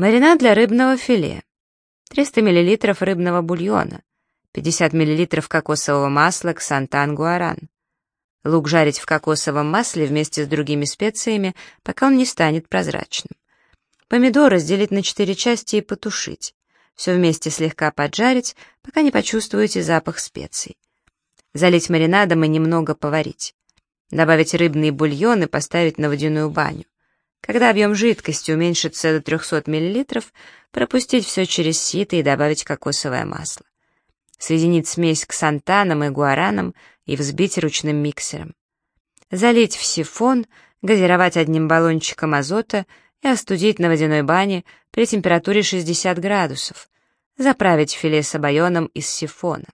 Маринад для рыбного филе. 300 мл рыбного бульона. 50 мл кокосового масла ксантан-гуаран. Лук жарить в кокосовом масле вместе с другими специями, пока он не станет прозрачным. Помидор разделить на 4 части и потушить. Все вместе слегка поджарить, пока не почувствуете запах специй. Залить маринадом и немного поварить. Добавить рыбный бульон и поставить на водяную баню. Когда объем жидкости уменьшится до 300 мл, пропустить все через сито и добавить кокосовое масло. Соединить смесь к сантаном и гуараном и взбить ручным миксером. Залить в сифон, газировать одним баллончиком азота и остудить на водяной бане при температуре 60 градусов. Заправить филе с обоеном из сифона.